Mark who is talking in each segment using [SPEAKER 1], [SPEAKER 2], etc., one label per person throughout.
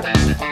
[SPEAKER 1] planet.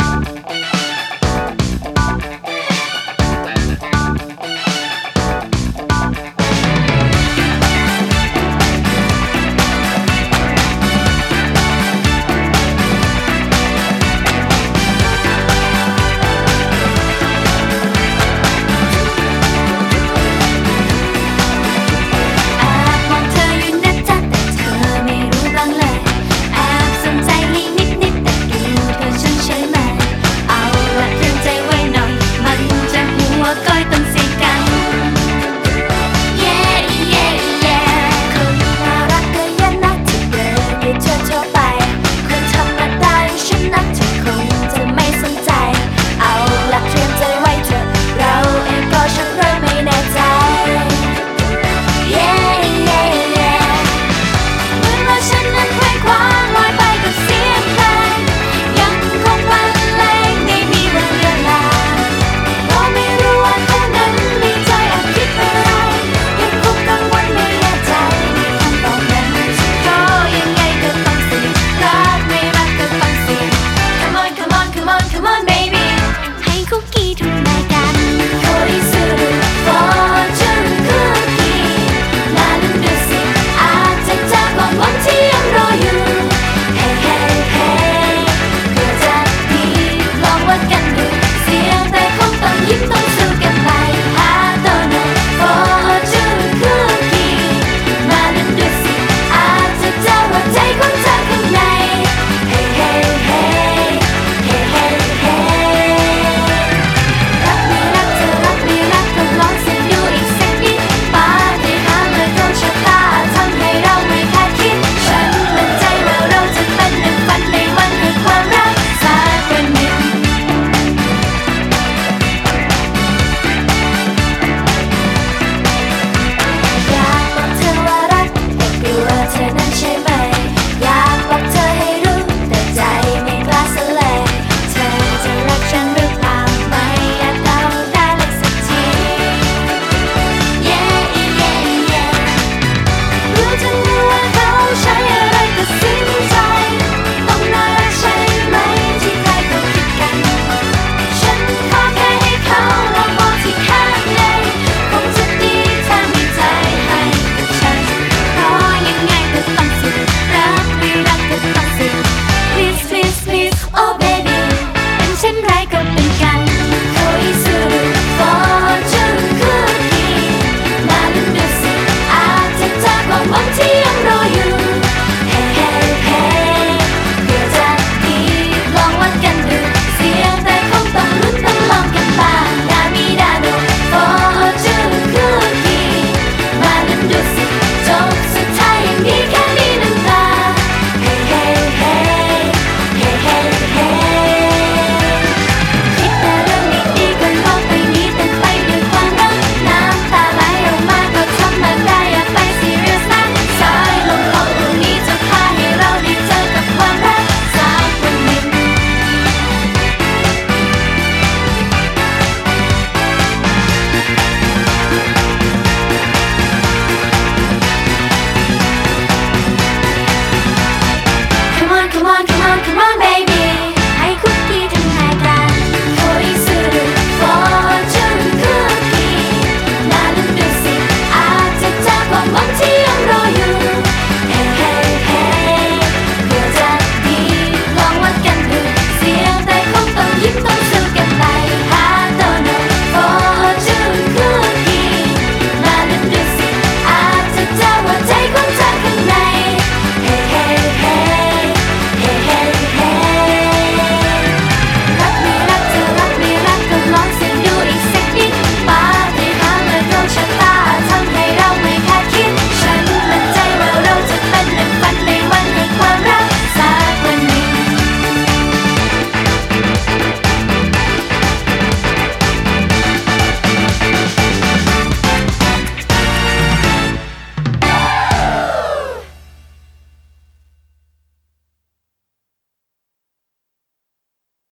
[SPEAKER 1] baby.